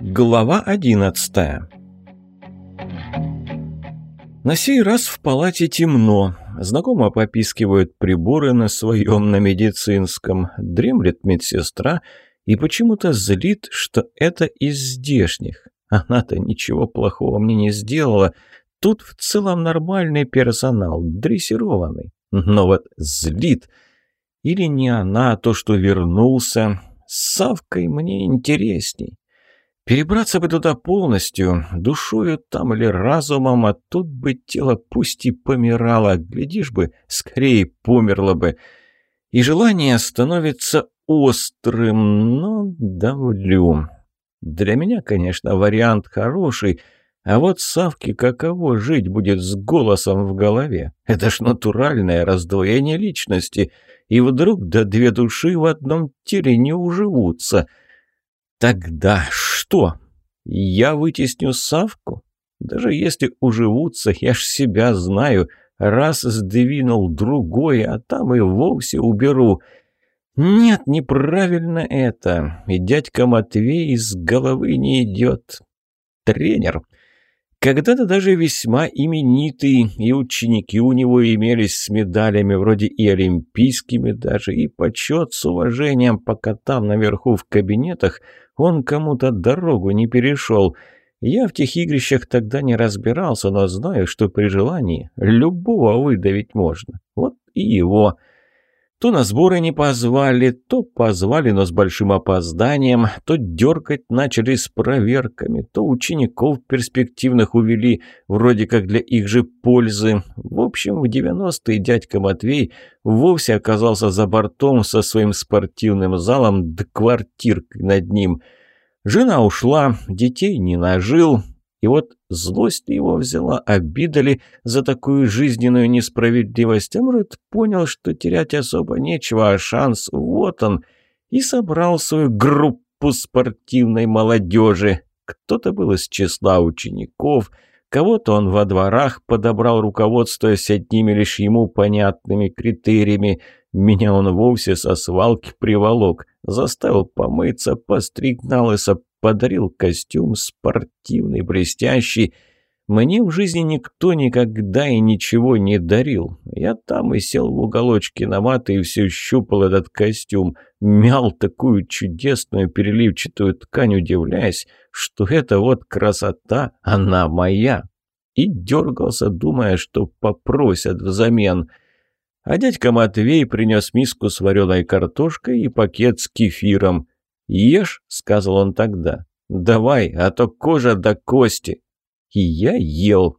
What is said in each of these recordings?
Глава одиннадцатая На сей раз в палате темно. Знакомо попискивают приборы на своем, на медицинском. Дремлет медсестра и почему-то злит, что это из здешних. Она-то ничего плохого мне не сделала. Тут в целом нормальный персонал, дрессированный. Но вот злит. Или не она, а то, что вернулся. С Савкой мне интересней. Перебраться бы туда полностью, душою там или разумом, а тут бы тело пусть и помирало, глядишь бы, скорее померло бы. И желание становится острым, но давлю. Для меня, конечно, вариант хороший, а вот Савке каково жить будет с голосом в голове? Это ж натуральное раздвоение личности, и вдруг до две души в одном теле не уживутся — Тогда что? Я вытесню Савку? Даже если уживутся, я ж себя знаю. Раз сдвинул другой, а там и вовсе уберу. Нет, неправильно это. И дядька Матвей из головы не идет. Тренер. Когда-то даже весьма именитый, и ученики у него имелись с медалями, вроде и олимпийскими даже, и почет с уважением, пока там наверху в кабинетах он кому-то дорогу не перешел. Я в тех игрищах тогда не разбирался, но знаю, что при желании любого выдавить можно. Вот и его. То на сборы не позвали, то позвали, но с большим опозданием, то дергать начали с проверками, то учеников перспективных увели, вроде как для их же пользы. В общем, в 90-е дядька Матвей вовсе оказался за бортом со своим спортивным залом да квартиркой над ним. Жена ушла, детей не нажил, и вот злость его взяла, обида ли за такую жизненную несправедливость, а может, понял, что терять особо нечего, а шанс вот он, и собрал свою группу спортивной молодежи. Кто-то был из числа учеников, кого-то он во дворах подобрал, руководствуясь одними лишь ему понятными критериями. Меня он вовсе со свалки приволок, заставил помыться, постриг на лысо, подарил костюм спортивный, блестящий. Мне в жизни никто никогда и ничего не дарил. Я там и сел в уголочке на маты и все щупал этот костюм, мял такую чудесную переливчатую ткань, удивляясь, что это вот красота, она моя. И дергался, думая, что попросят взамен. А дядька Матвей принес миску с вареной картошкой и пакет с кефиром. «Ешь», — сказал он тогда. «Давай, а то кожа до кости». И я ел.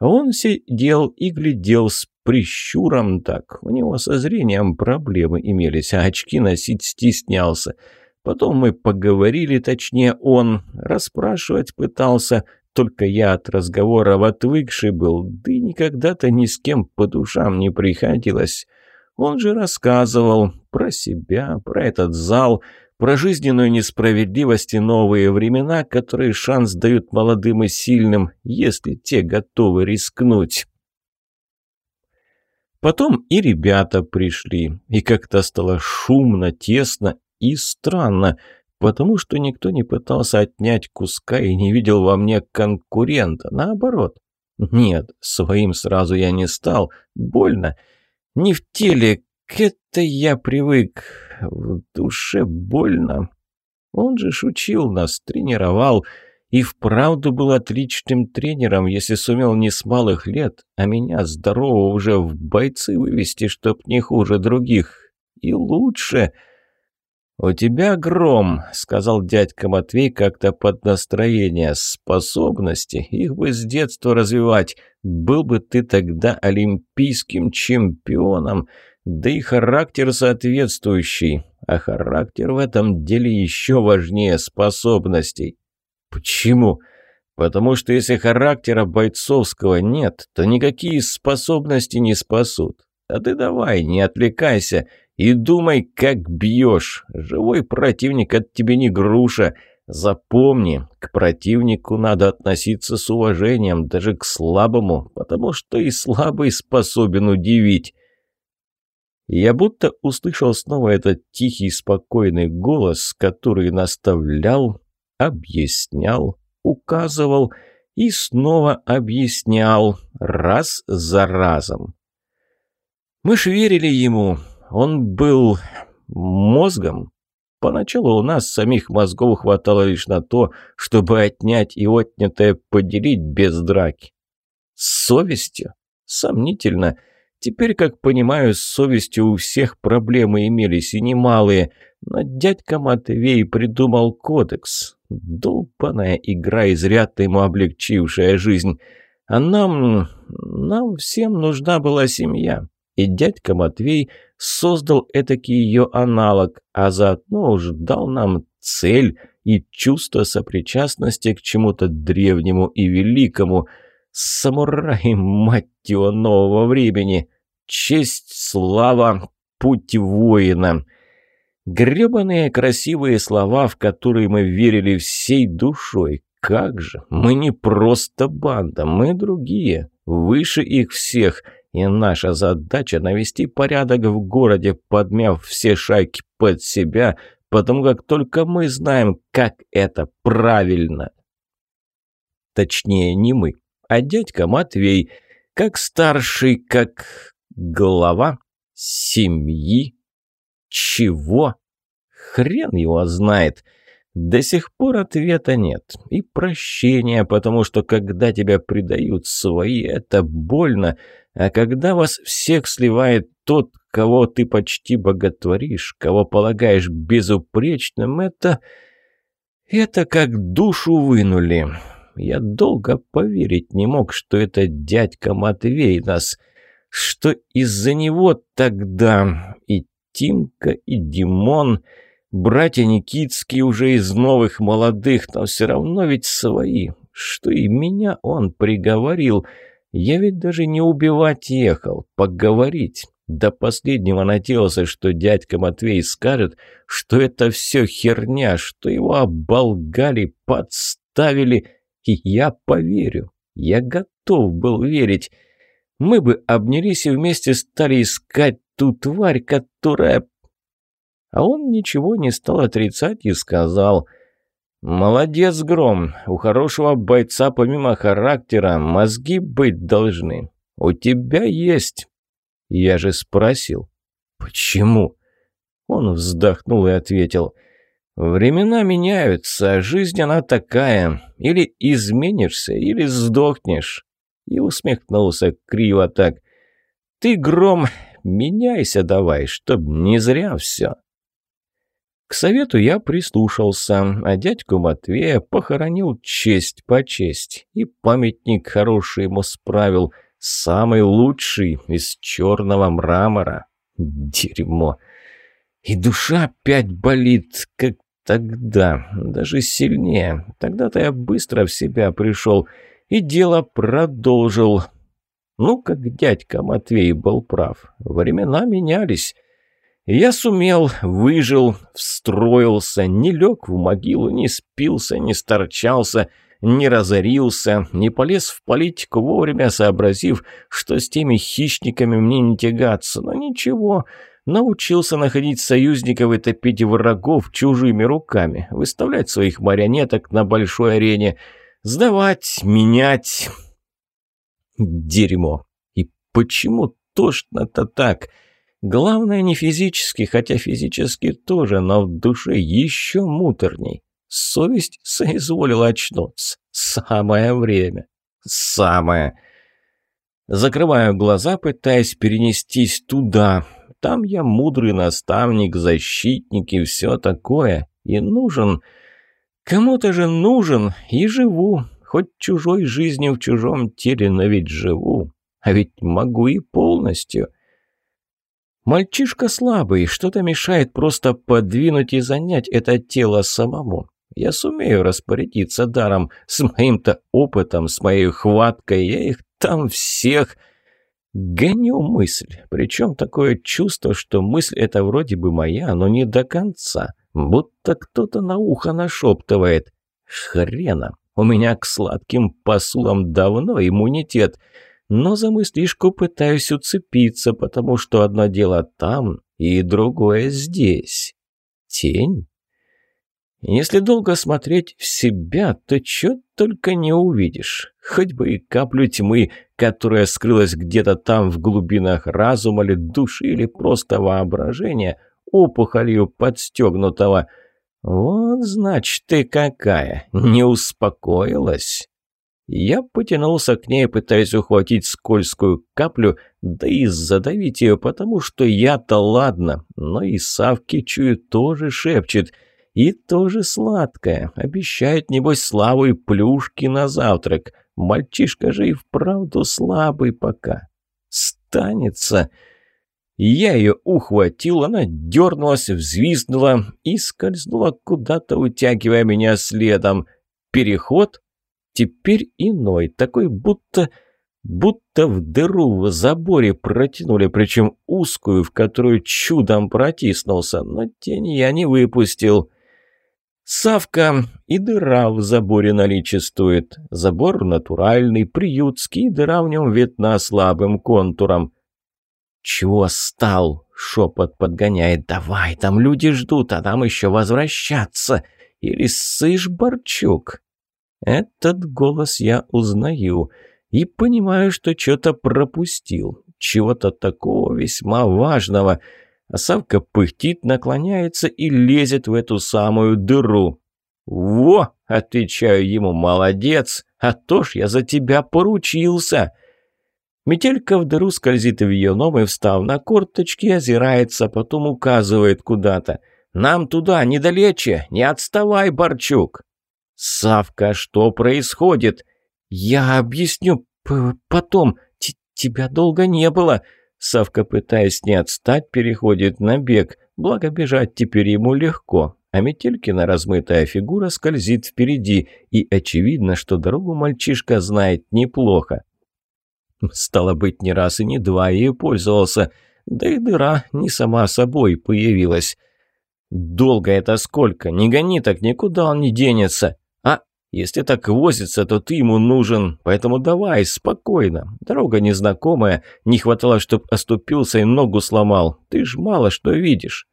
Он сидел и глядел с прищуром так. У него со зрением проблемы имелись, а очки носить стеснялся. Потом мы поговорили, точнее он, расспрашивать пытался, только я от разговора отвыкший был, да и никогда-то ни с кем по душам не приходилось. Он же рассказывал про себя, про этот зал, про жизненную несправедливость и новые времена, которые шанс дают молодым и сильным, если те готовы рискнуть. Потом и ребята пришли, и как-то стало шумно, тесно и странно, потому что никто не пытался отнять куска и не видел во мне конкурента, наоборот. Нет, своим сразу я не стал, больно. Не в теле, это я привык, в душе больно. Он же шучил нас, тренировал, и вправду был отличным тренером, если сумел не с малых лет, а меня здорового уже в бойцы вывести, чтоб не хуже других. И лучше. «У тебя гром», — сказал дядька Матвей как-то под настроение. «Способности, их бы с детства развивать. Был бы ты тогда олимпийским чемпионом». Да и характер соответствующий. А характер в этом деле еще важнее способностей. Почему? Потому что если характера бойцовского нет, то никакие способности не спасут. А ты давай, не отвлекайся и думай, как бьешь. Живой противник от тебе не груша. Запомни, к противнику надо относиться с уважением, даже к слабому, потому что и слабый способен удивить. Я будто услышал снова этот тихий, спокойный голос, который наставлял, объяснял, указывал и снова объяснял раз за разом. Мы ж верили ему, он был мозгом. Поначалу у нас самих мозгов хватало лишь на то, чтобы отнять и отнятое поделить без драки. С совестью? Сомнительно. Теперь, как понимаю, с совестью у всех проблемы имелись и немалые. Но дядька Матвей придумал кодекс. Долбаная игра, изрядно ему облегчившая жизнь. А нам... нам всем нужна была семья. И дядька Матвей создал этакий ее аналог, а заодно уж дал нам цель и чувство сопричастности к чему-то древнему и великому. Самурай, мать его, нового времени. Честь, слава, путь воина. Гребаные красивые слова, в которые мы верили всей душой. Как же, мы не просто банда, мы другие, выше их всех — и наша задача навести порядок в городе, подмяв все шайки под себя, потому как только мы знаем, как это правильно. Точнее, не мы, а дядька Матвей, как старший, как глава семьи. Чего? Хрен его знает. До сих пор ответа нет. И прощения, потому что когда тебя предают свои, это больно, а когда вас всех сливает тот, кого ты почти боготворишь, кого полагаешь безупречным, это... Это как душу вынули. Я долго поверить не мог, что это дядька Матвей нас, что из-за него тогда и Тимка, и Димон, братья Никитские уже из новых молодых, но все равно ведь свои, что и меня он приговорил — я ведь даже не убивать ехал, поговорить. До последнего надеялся, что дядька Матвей скажет, что это все херня, что его оболгали, подставили, и я поверю. Я готов был верить. Мы бы обнялись и вместе стали искать ту тварь, которая... А он ничего не стал отрицать и сказал... «Молодец, Гром. У хорошего бойца помимо характера мозги быть должны. У тебя есть». Я же спросил. «Почему?» Он вздохнул и ответил. «Времена меняются, а жизнь она такая. Или изменишься, или сдохнешь». И усмехнулся криво так. «Ты, Гром, меняйся давай, чтоб не зря все». К совету я прислушался, а дядьку Матвея похоронил честь по честь. И памятник хороший ему справил, самый лучший, из черного мрамора. Дерьмо. И душа опять болит, как тогда, даже сильнее. Тогда-то я быстро в себя пришел и дело продолжил. Ну, как дядька Матвей был прав. Времена менялись. Я сумел, выжил, встроился, не лег в могилу, не спился, не сторчался, не разорился, не полез в политику вовремя, сообразив, что с теми хищниками мне не тягаться. Но ничего, научился находить союзников и топить врагов чужими руками, выставлять своих марионеток на большой арене, сдавать, менять. Дерьмо. И почему тошно-то так?» Главное не физически, хотя физически тоже, но в душе еще муторней. Совесть соизволила очнуться. Самое время. Самое. Закрываю глаза, пытаясь перенестись туда. Там я мудрый наставник, защитник и все такое. И нужен... Кому-то же нужен и живу. Хоть чужой жизнью в чужом теле, но ведь живу. А ведь могу и полностью. Мальчишка слабый, что-то мешает просто подвинуть и занять это тело самому. Я сумею распорядиться даром, с моим-то опытом, с моей хваткой, я их там всех... Гоню мысль, причем такое чувство, что мысль эта вроде бы моя, но не до конца, будто кто-то на ухо нашептывает. Хрена, у меня к сладким посулам давно иммунитет. но за мыслишку пытаюсь уцепиться, потому что одно дело там и другое здесь. Тень? Если долго смотреть в себя, то чё только не увидишь. Хоть бы и каплю тьмы, которая скрылась где-то там в глубинах разума или души, или просто воображения, опухолью подстегнутого. Вот, значит, ты какая, не успокоилась. Я потянулся к ней, пытаясь ухватить скользкую каплю, да и задавить ее, потому что я-то ладно, но и Савки, чую, тоже шепчет. И тоже сладкое. Обещает, небось, славу и плюшки на завтрак. Мальчишка же и вправду слабый пока. Станется. Я ее ухватил, она дернулась, взвизгнула и скользнула куда-то, утягивая меня следом. Переход Теперь иной, такой будто... Будто в дыру в заборе протянули, причем узкую, в которую чудом протиснулся, но тень я не выпустил. Савка и дыра в заборе наличествует. Забор натуральный, приютский, дыра в нем видна слабым контуром. «Чего стал?» — шепот подгоняет. «Давай, там люди ждут, а там еще возвращаться. Или сышь, Борчук?» Этот голос я узнаю и понимаю, что что-то пропустил, чего-то такого весьма важного. А Савка пыхтит, наклоняется и лезет в эту самую дыру. «Во!» — отвечаю ему, «молодец! А то ж я за тебя поручился!» Метелька в дыру скользит в ее и, встав на корточки, озирается, потом указывает куда-то. «Нам туда, недалече! Не отставай, Борчук!» «Савка, что происходит?» «Я объясню потом. Т тебя долго не было». Савка, пытаясь не отстать, переходит на бег. Благо бежать теперь ему легко. А Метелькина размытая фигура скользит впереди, и очевидно, что дорогу мальчишка знает неплохо. Стало быть, не раз и не два ею пользовался, да и дыра не сама собой появилась. «Долго это сколько? Не гони так, никуда он не денется!» Если так возится, то ты ему нужен, поэтому давай, спокойно. Дорога незнакомая, не хватало, чтоб оступился и ногу сломал. Ты ж мало что видишь.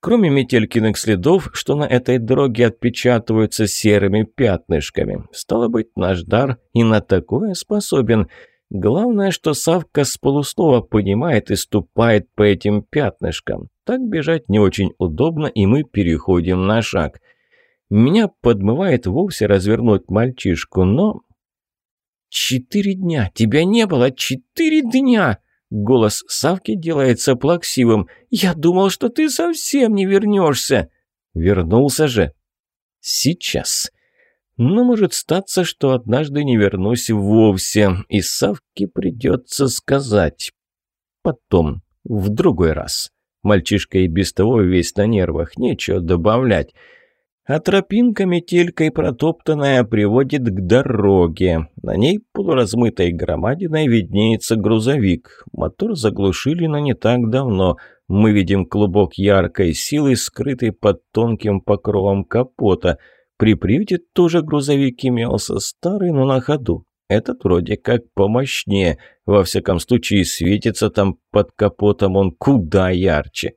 Кроме метелькиных следов, что на этой дороге отпечатываются серыми пятнышками. Стало быть, наш дар и на такое способен. Главное, что Савка с полуслова понимает и ступает по этим пятнышкам. Так бежать не очень удобно, и мы переходим на шаг – меня подмывает вовсе развернуть мальчишку, но... «Четыре дня! Тебя не было! Четыре дня!» Голос Савки делается плаксивым. «Я думал, что ты совсем не вернешься!» «Вернулся же!» «Сейчас!» Но может статься, что однажды не вернусь вовсе, и Савке придется сказать. Потом, в другой раз. Мальчишка и без того весь на нервах, нечего добавлять а тропинка метелькой протоптанная приводит к дороге. На ней полуразмытой громадиной виднеется грузовик. Мотор заглушили, но не так давно. Мы видим клубок яркой силы, скрытый под тонким покровом капота. При приюте тоже грузовик имелся, старый, но на ходу. Этот вроде как помощнее. Во всяком случае, светится там под капотом он куда ярче.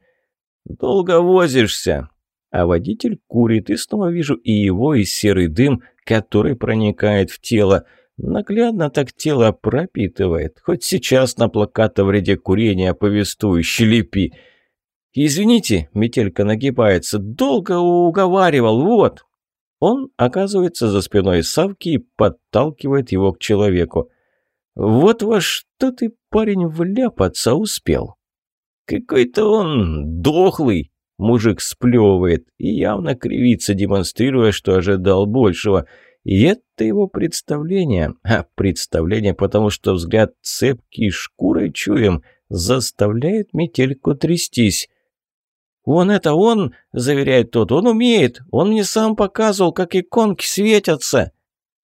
«Долго возишься?» А водитель курит, и снова вижу и его, и серый дым, который проникает в тело. Наглядно так тело пропитывает. Хоть сейчас на плакат о вреде курения повествующий лепи. «Извините», — метелька нагибается, — «долго уговаривал, вот». Он оказывается за спиной Савки и подталкивает его к человеку. «Вот во что ты, парень, вляпаться успел?» «Какой-то он дохлый», Мужик сплевывает и явно кривится, демонстрируя, что ожидал большего. И это его представление. А представление, потому что взгляд цепкий шкурой чуем, заставляет метельку трястись. «Он это он!» – заверяет тот. «Он умеет! Он мне сам показывал, как иконки светятся!»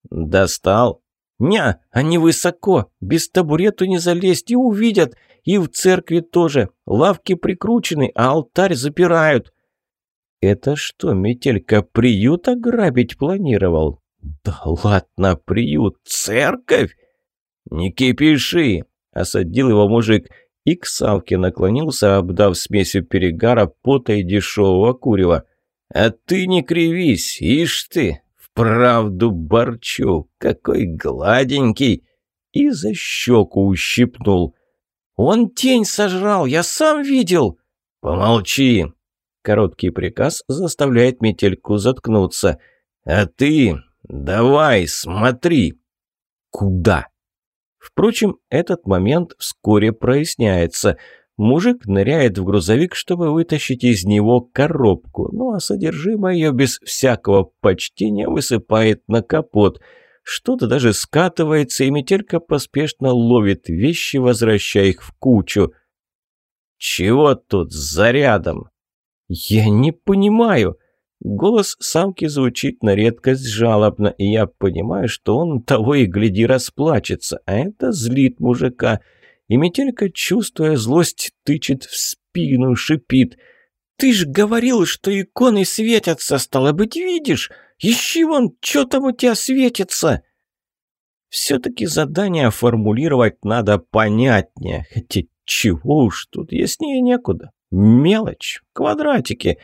«Достал?» «Ня, они высоко, без табурету не залезть и увидят. И в церкви тоже. Лавки прикручены, а алтарь запирают». «Это что, Метелька, приют ограбить планировал?» «Да ладно, приют, церковь!» «Не кипиши!» – осадил его мужик. И к Савке наклонился, обдав смесью перегара, пота и дешевого курева. «А ты не кривись, ишь ты! Вправду борчу! Какой гладенький!» И за щеку ущипнул. «Он тень сожрал, я сам видел!» «Помолчи!» Короткий приказ заставляет метельку заткнуться. «А ты давай, смотри!» «Куда?» Впрочем, этот момент вскоре проясняется. Мужик ныряет в грузовик, чтобы вытащить из него коробку, ну а содержимое ее без всякого почтения высыпает на капот. Что-то даже скатывается, и метелька поспешно ловит вещи, возвращая их в кучу. «Чего тут с зарядом?» «Я не понимаю». Голос самки звучит на редкость жалобно, и я понимаю, что он того и гляди расплачется, а это злит мужика. И метелька, чувствуя злость, тычет в спину, шипит. «Ты ж говорил, что иконы светятся, стало быть, видишь? Ищи вон, что там у тебя светится!» Все-таки задание формулировать надо понятнее, хотя чего уж тут, яснее некуда. Мелочь, квадратики.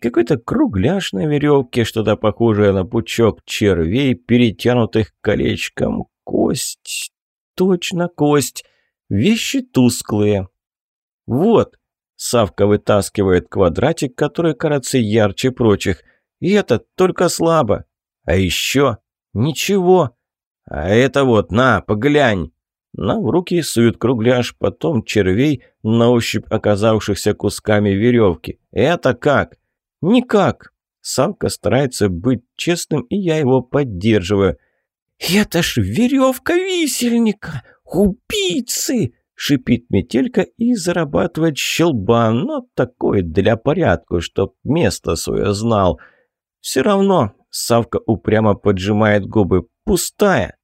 Какой-то кругляш на веревке, что-то похожее на пучок червей, перетянутых колечком. Кость. Точно кость. Вещи тусклые. Вот. Савка вытаскивает квадратик, который кажется ярче прочих. И этот только слабо. А еще ничего. А это вот, на, поглянь. Нам в руки суют кругляш, потом червей, на ощупь оказавшихся кусками веревки. Это как? Никак. Савка старается быть честным, и я его поддерживаю. «Это ж веревка висельника! Убийцы!» Шипит метелька и зарабатывает щелбан, но такой для порядку, чтоб место свое знал. Все равно Савка упрямо поджимает губы. «Пустая!»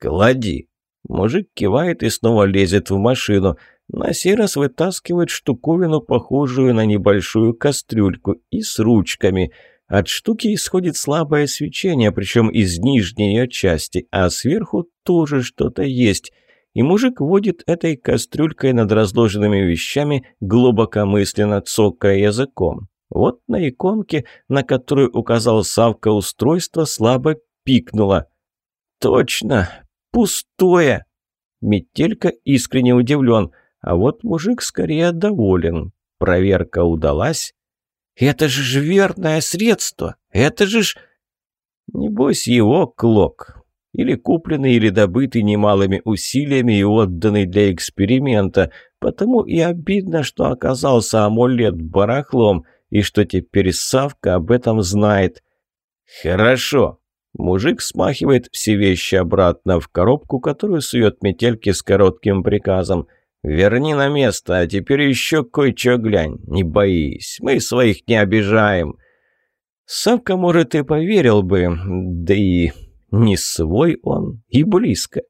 «Клади!» Мужик кивает и снова лезет в машину. На сей раз вытаскивает штуковину, похожую на небольшую кастрюльку, и с ручками. От штуки исходит слабое свечение, причем из нижней ее части, а сверху тоже что-то есть. И мужик водит этой кастрюлькой над разложенными вещами, глубокомысленно цокая языком. Вот на иконке, на которую указал Савка устройство, слабо пикнуло. «Точно! Пустое!» Метелька искренне удивлен, а вот мужик скорее доволен. Проверка удалась. «Это же ж верное средство! Это же ж...» Небось его клок. Или купленный, или добытый немалыми усилиями и отданный для эксперимента. Потому и обидно, что оказался амулет барахлом, и что теперь Савка об этом знает. «Хорошо», Мужик смахивает все вещи обратно в коробку, которую сует метельки с коротким приказом. «Верни на место, а теперь еще кое-что глянь. Не боись, мы своих не обижаем». Савка, может, и поверил бы, да и не свой он, и близко.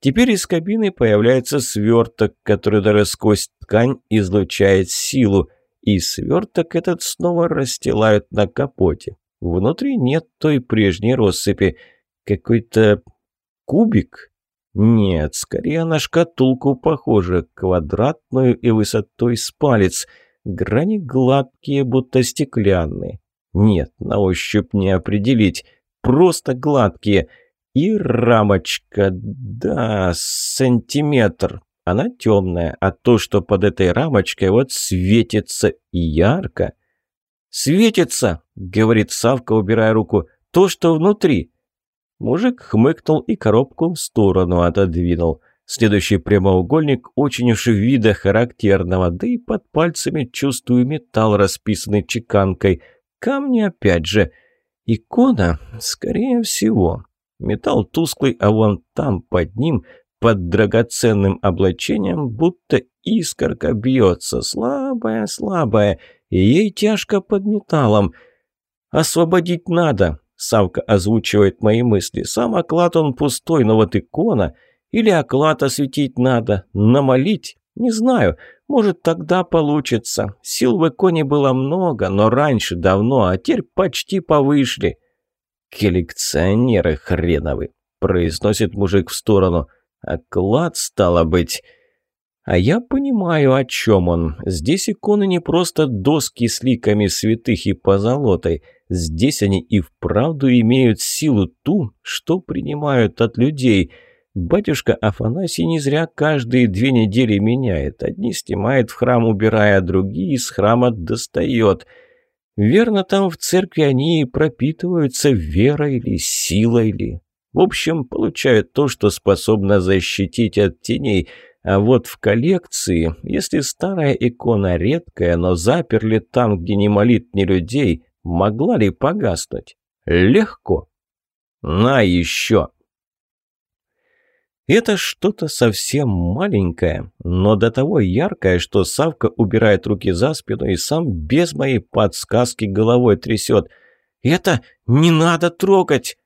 Теперь из кабины появляется сверток, который даже сквозь ткань излучает силу, и сверток этот снова расстилают на капоте. Внутри нет той прежней россыпи. Какой-то кубик? Нет, скорее на шкатулку похоже, квадратную и высотой с палец. Грани гладкие, будто стеклянные. Нет, на ощупь не определить. Просто гладкие. И рамочка, да, сантиметр. Она темная, а то, что под этой рамочкой вот светится ярко – «Светится!» — говорит Савка, убирая руку. «То, что внутри!» Мужик хмыкнул и коробку в сторону отодвинул. Следующий прямоугольник очень уж вида характерного, да и под пальцами чувствую металл, расписанный чеканкой. Камни опять же. Икона, скорее всего. Металл тусклый, а вон там под ним, под драгоценным облачением, будто искорка бьется, слабая, слабая, и ей тяжко под металлом. «Освободить надо», — Савка озвучивает мои мысли. «Сам оклад он пустой, но вот икона. Или оклад осветить надо, намолить. Не знаю, может тогда получится. Сил в иконе было много, но раньше давно, а теперь почти повышли». «Коллекционеры хреновы», — произносит мужик в сторону. Оклад, стало быть. А я понимаю, о чем он. Здесь иконы не просто доски с ликами святых и позолотой. Здесь они и вправду имеют силу ту, что принимают от людей. Батюшка Афанасий не зря каждые две недели меняет. Одни снимает в храм, убирая, другие из храма достает. Верно, там в церкви они и пропитываются верой или силой или... В общем, получают то, что способно защитить от теней – а вот в коллекции, если старая икона редкая, но заперли там, где не молит ни людей, могла ли погаснуть? Легко. На еще. Это что-то совсем маленькое, но до того яркое, что Савка убирает руки за спину и сам без моей подсказки головой трясет. «Это не надо трогать!»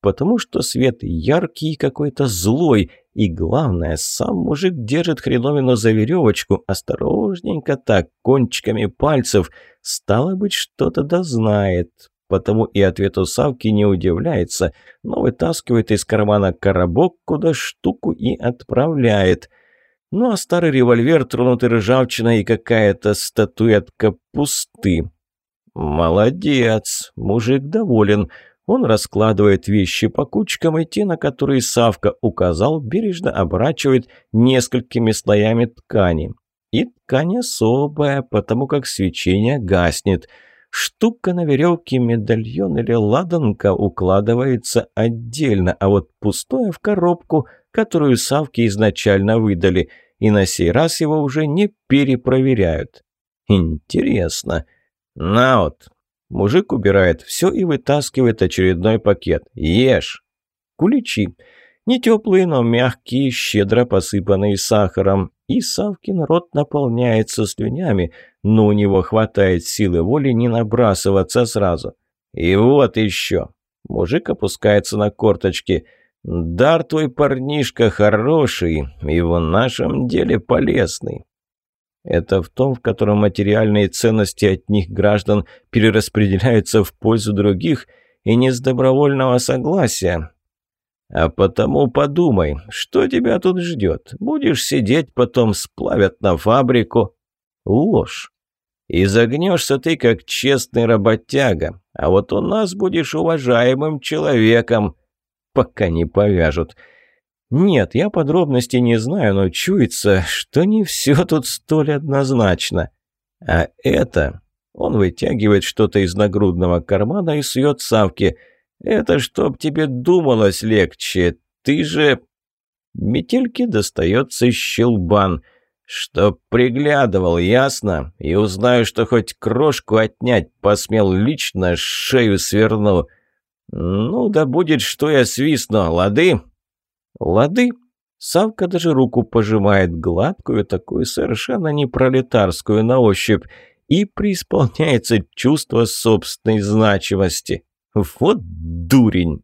Потому что свет яркий какой-то злой, и главное, сам мужик держит хреновину за веревочку, осторожненько так, кончиками пальцев. Стало быть, что-то дознает. Потому и ответу Савки не удивляется, но вытаскивает из кармана коробок, куда штуку и отправляет. Ну а старый револьвер, тронутый ржавчиной и какая-то статуэтка пусты. «Молодец!» Мужик доволен. Он раскладывает вещи по кучкам, и те, на которые Савка указал, бережно оборачивает несколькими слоями ткани. И ткань особая, потому как свечение гаснет. Штука на веревке, медальон или ладанка укладывается отдельно, а вот пустое в коробку, которую Савке изначально выдали, и на сей раз его уже не перепроверяют. Интересно. На вот, Мужик убирает все и вытаскивает очередной пакет. Ешь. Куличи. Не теплые, но мягкие, щедро посыпанные сахаром. И Савкин рот наполняется слюнями, но у него хватает силы воли не набрасываться сразу. И вот еще. Мужик опускается на корточки. Дар твой парнишка хороший и в нашем деле полезный. Это в том, в котором материальные ценности от них граждан перераспределяются в пользу других и не с добровольного согласия. А потому подумай, что тебя тут ждет. Будешь сидеть, потом сплавят на фабрику. Ложь. И загнешься ты, как честный работяга. А вот у нас будешь уважаемым человеком, пока не повяжут. «Нет, я подробностей не знаю, но чуется, что не все тут столь однозначно. А это...» Он вытягивает что-то из нагрудного кармана и сует Савке. «Это чтоб тебе думалось легче. Ты же...» Метельке достается щелбан. «Чтоб приглядывал, ясно? И узнаю, что хоть крошку отнять посмел лично, шею сверну. Ну, да будет, что я свистну, лады?» «Лады?» Савка даже руку пожимает гладкую, такую совершенно не пролетарскую на ощупь, и преисполняется чувство собственной значимости. Вот дурень!